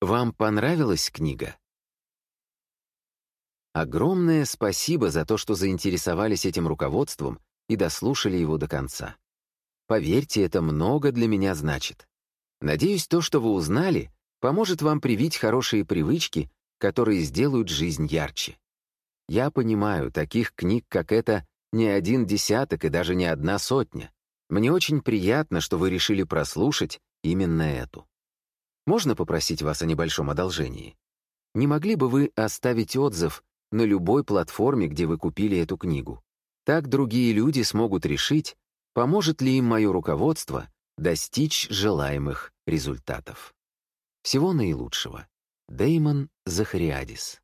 Вам понравилась книга? Огромное спасибо за то, что заинтересовались этим руководством и дослушали его до конца. Поверьте, это много для меня значит. Надеюсь, то, что вы узнали, поможет вам привить хорошие привычки, которые сделают жизнь ярче. Я понимаю, таких книг, как эта, не один десяток и даже не одна сотня. Мне очень приятно, что вы решили прослушать именно эту. Можно попросить вас о небольшом одолжении? Не могли бы вы оставить отзыв на любой платформе, где вы купили эту книгу? Так другие люди смогут решить, поможет ли им мое руководство достичь желаемых результатов. Всего наилучшего. Деймон Захариадис